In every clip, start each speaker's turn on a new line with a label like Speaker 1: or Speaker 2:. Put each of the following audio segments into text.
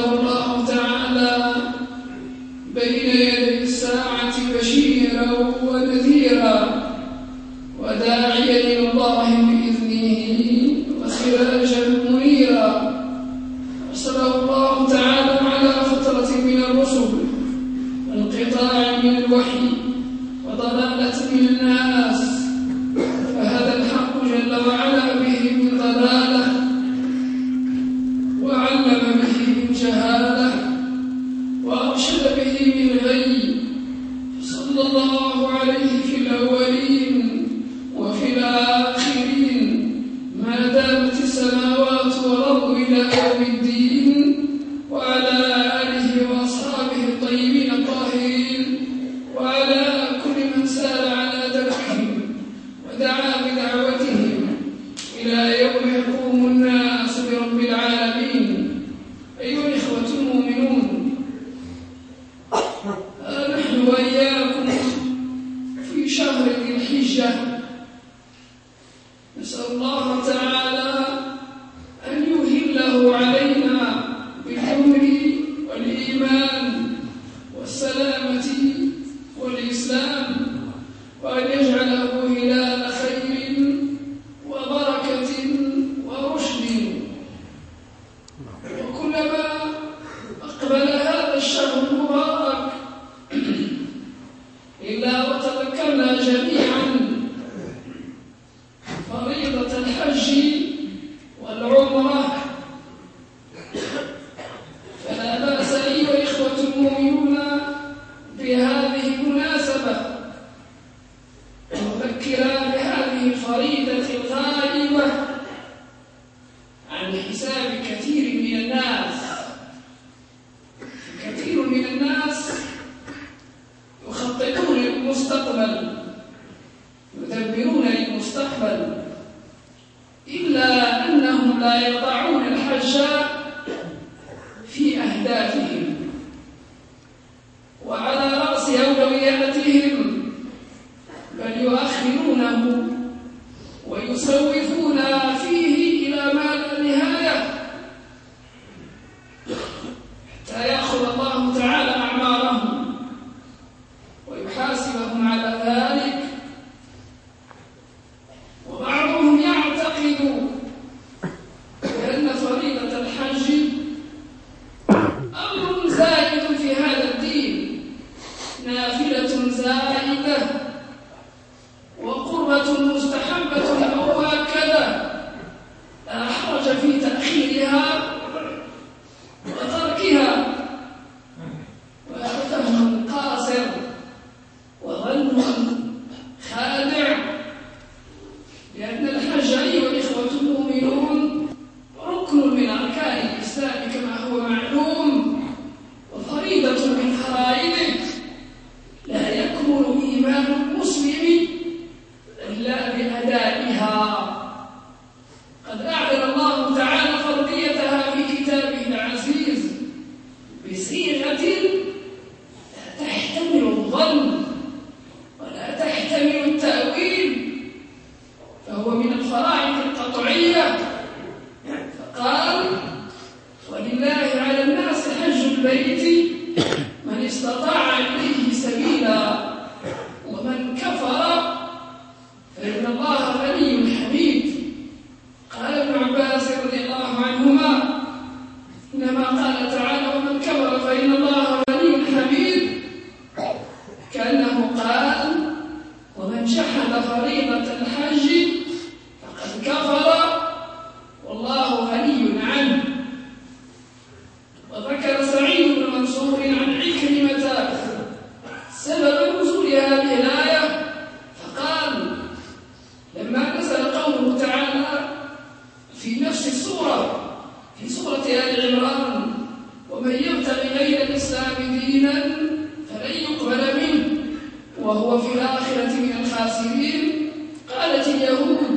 Speaker 1: Lord. ومن يبتغي غير الإسلام دينا فلن يقبل منه. وهو في الآخرة من الخاسرين. قالت اليهود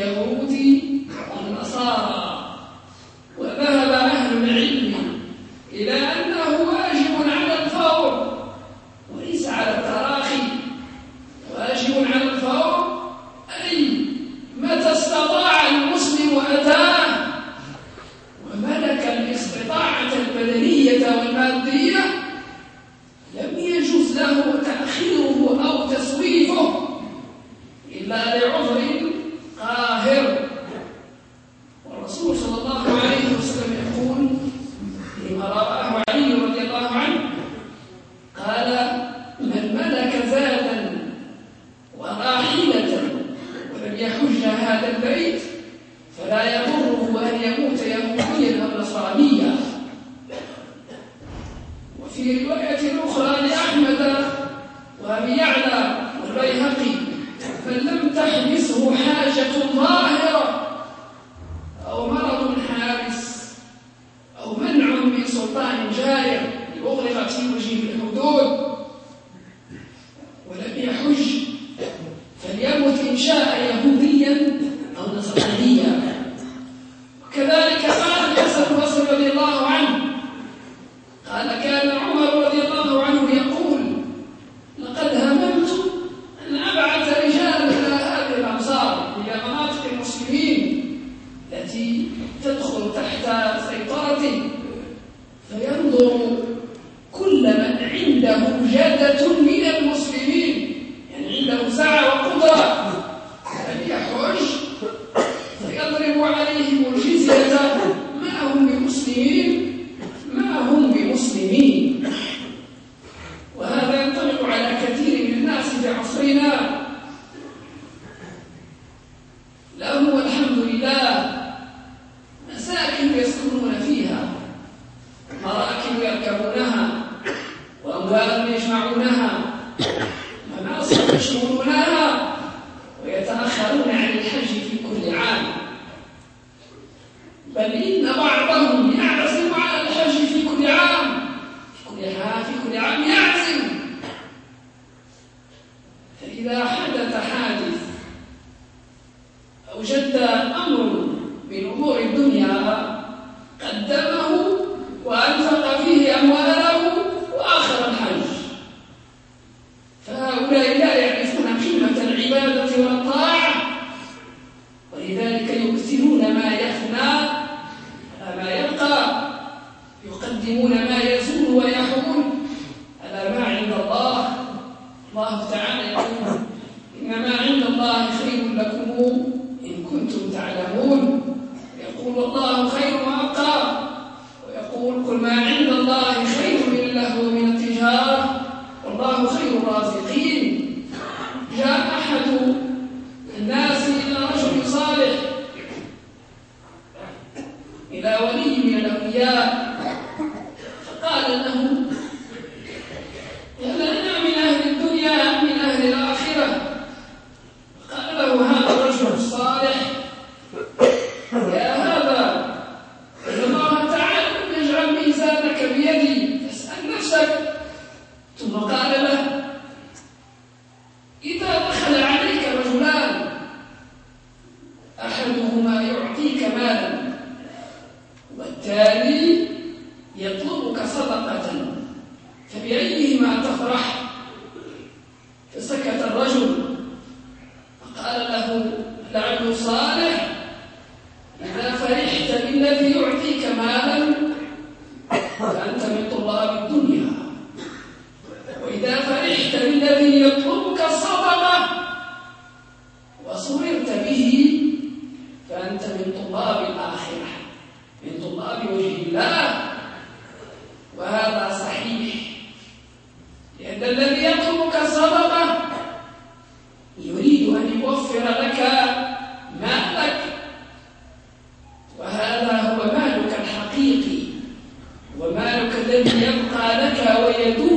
Speaker 1: يهودي فبيعمل لذلك يكثرون ما يفنى ما يبقى يقدمون ما يبقى لك ويدوم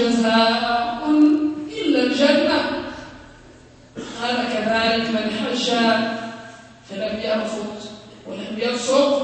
Speaker 1: جزاء إلا الجنة. قال كذلك من حج فلم يرفض ولم يفسق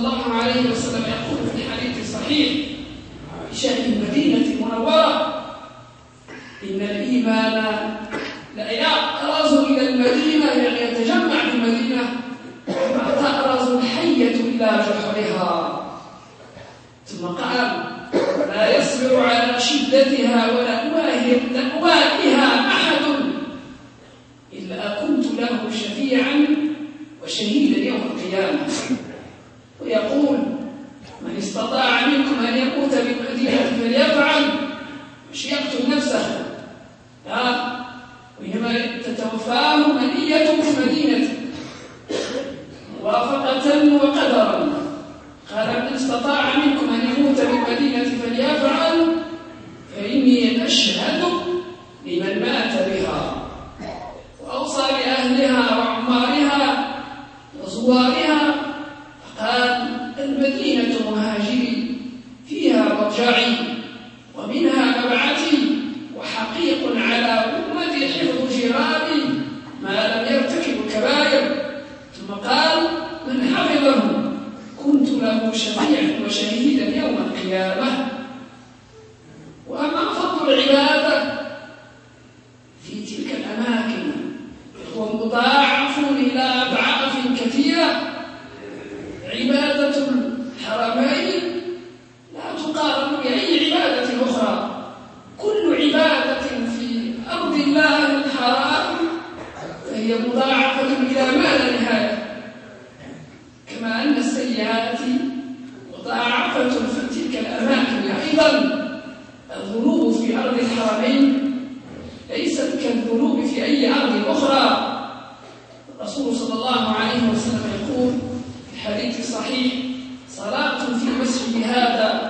Speaker 1: الله عليه وسلم يقول في حديث صحيح عائشة المدينة المنورة إن الإيمان لأقرز إلى المدينة يعني يتجمع في المدينة كما تأرز الحية إلى جحرها. ثم قال لا يصبر على شدتها ولا نواهبها معها Gloria. الذنوب في أرض الحرمين ليست كالذنوب في أي أرض أخرى. الرسول صلى الله عليه وسلم يقول في الحديث الصحيح صلاة في مسجد هذا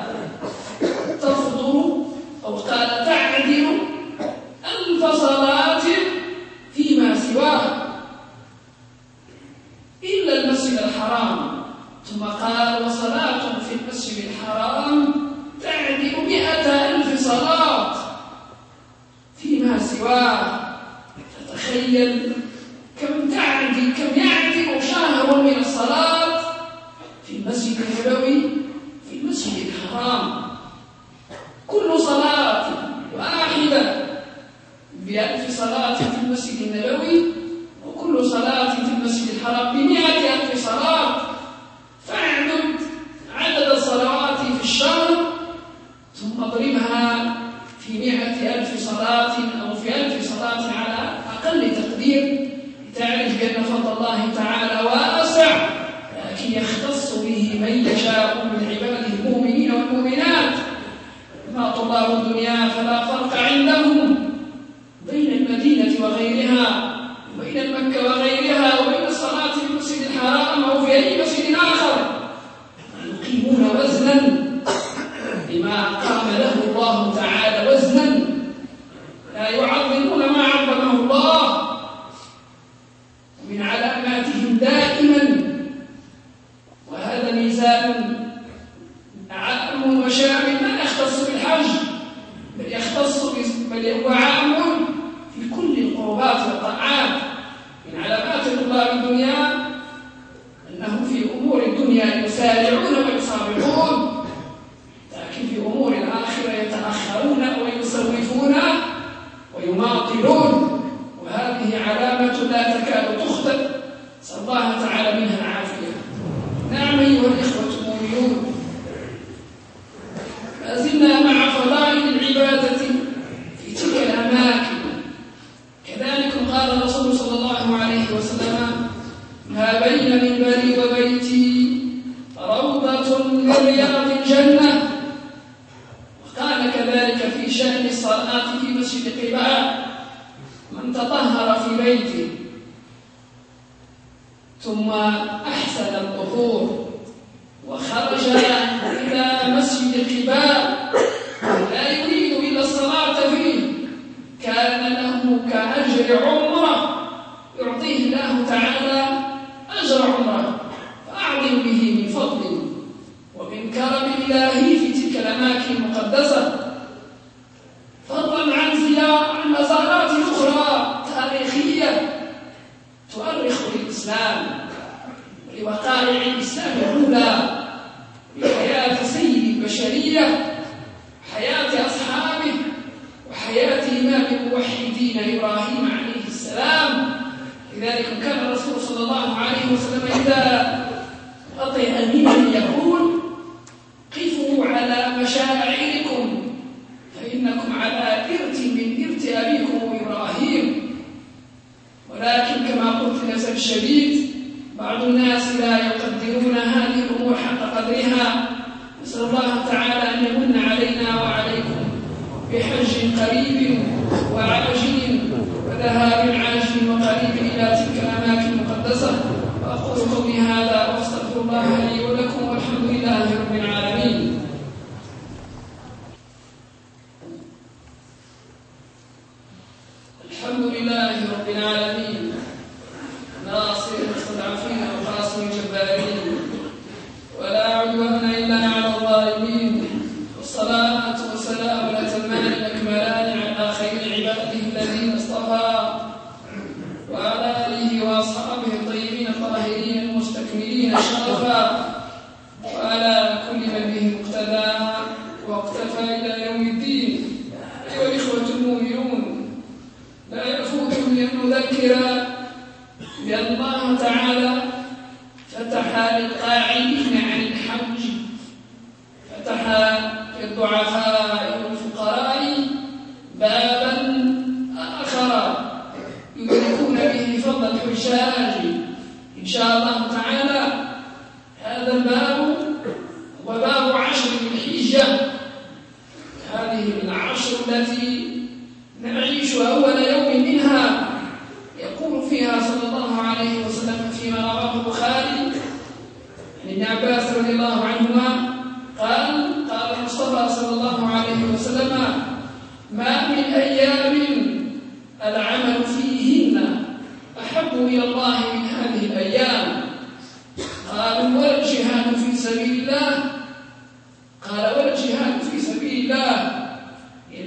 Speaker 1: لعمره يعطيه الله تعالى عيش قريب وعبش وذهاب عاش وقريب إلى تلك الأماكن المقدسة. وأقول قولي هذا وأستغفر الله لي ذكرا لأن الله تعالى فتح للقاعدين عن الحوج فتح للضعفاء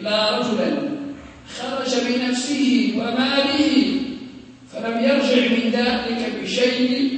Speaker 1: إلا رجلا خرج بنفسه وماله فلم يرجع من ذلك بشيء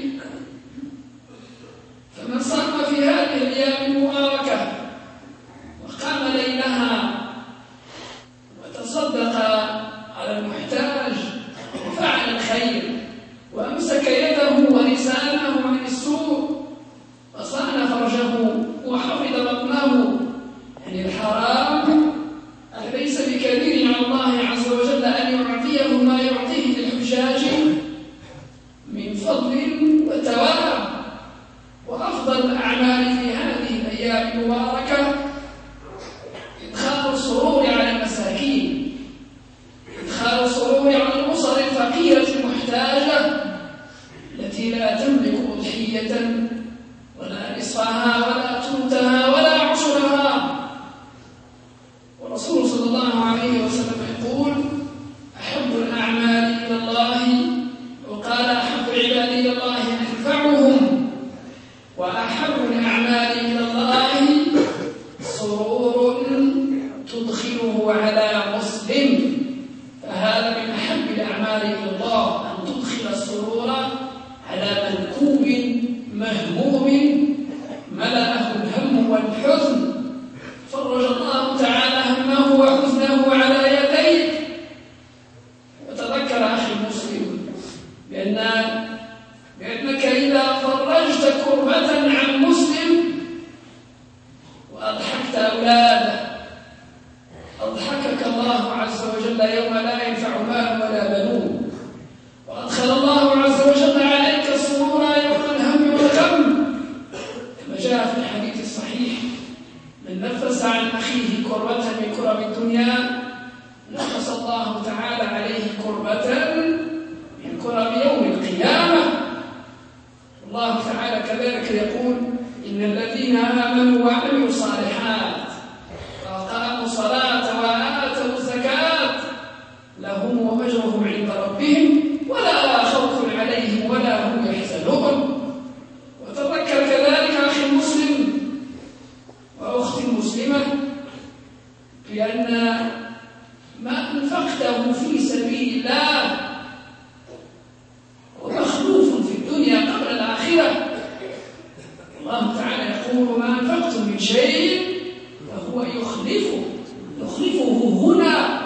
Speaker 1: يخلفه هنا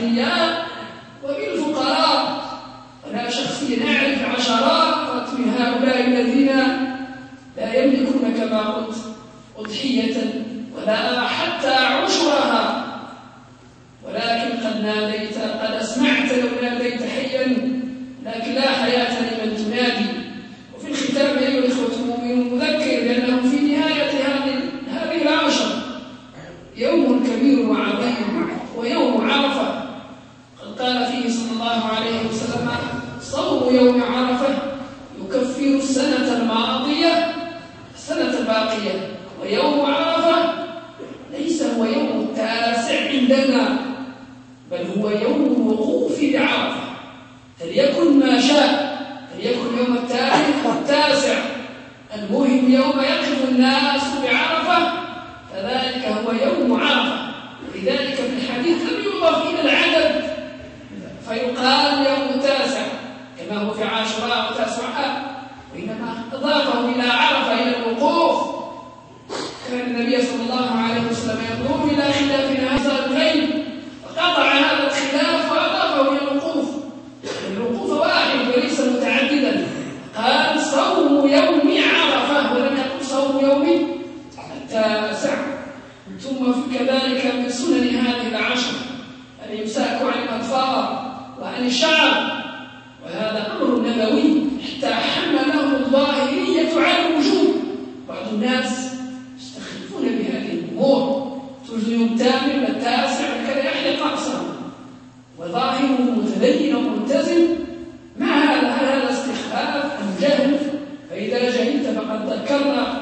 Speaker 1: الأغنياء الفقراء، أنا شخصيا أعرف عشرات من هؤلاء الذين لا يملكون كما قلت أضحية ولا بعرفة فذلك هو يوم عرفة. لذلك في الحديث لم يضاف إلى العدد. فيقال يوم تاسع كما هو في عاشوراء وتاسعاء وإنما أضافه إلى عرفة إلى الوقوف. كان النبي صلى الله عليه وسلم Kalma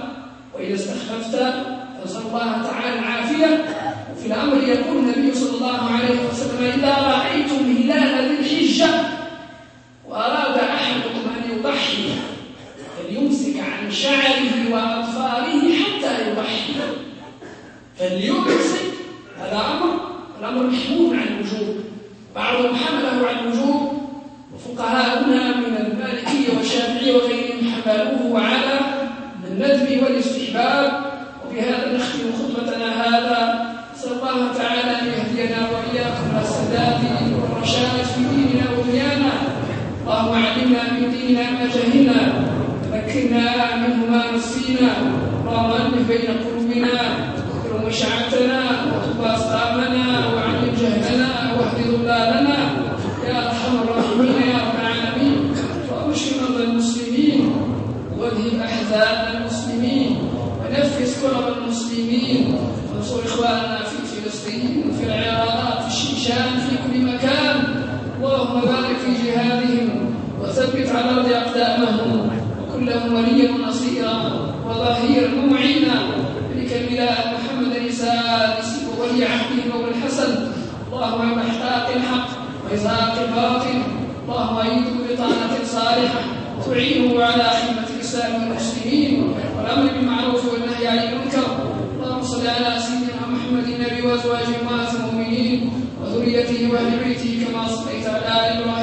Speaker 1: احزاب المسلمين ونفس كرم المسلمين وانصر إخواننا في فلسطين وفي العراق في الشيشان في كل مكان. اللهم بارك في جهادهم وثبت على أرض أقدامهم وكلهم وليا ونصيرا وظهيرا ومعينا بك محمد رسالة وولي عهده وابن الحسن. اللهم محتاق الحق وإزهاق الباطل. اللهم ايده بطانة صالحة تعينه على حمه الإحسان والمسلمين والأمر بالمعروف والنهي عن المنكر. اللهم صل على سيدنا محمد النبي وأزواجه أمهات المؤمنين وذريته وأهل بيته كما صليت على آل إبراهيم